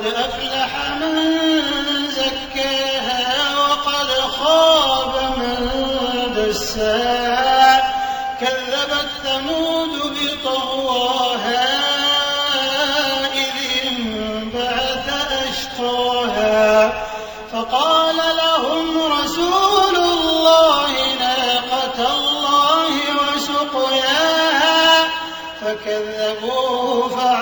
قد أفلح من زكاها وقد خاب من دساها. كذبت ثمود بطغواها إذ انبعث أشقاها. فقال لهم رسول الله ناقة الله وسقياها. فكذبوه